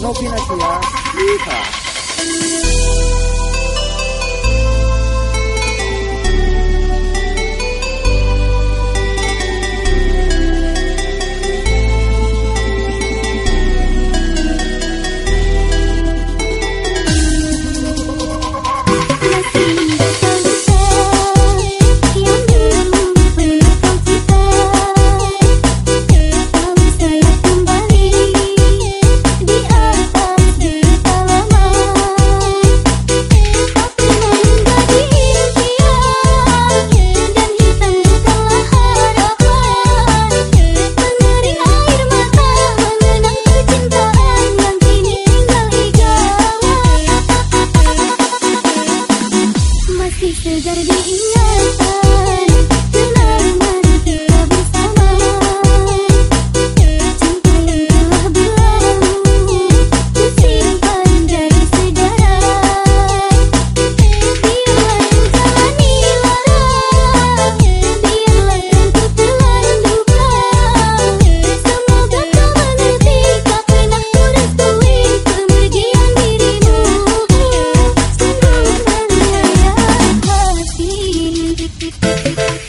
No Pinasia. Yeehaw. 你是在听音乐？Thank you.